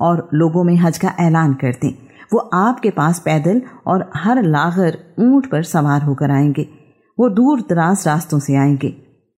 और लोगों में हज का ऐलान कर दें। वो आपके पास पैदल और हर लागर ऊँट पर सवार होकर आएँगे। वो दूर दराज रास्तों से आएँगे।